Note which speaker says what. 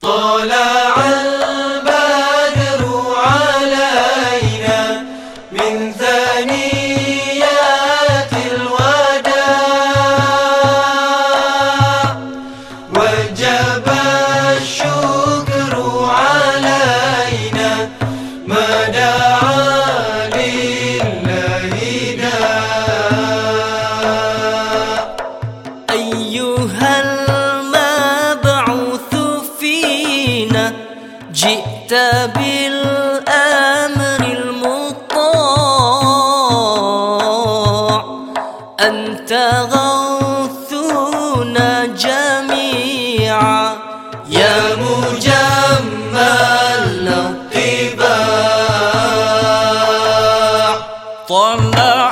Speaker 1: طلع طلع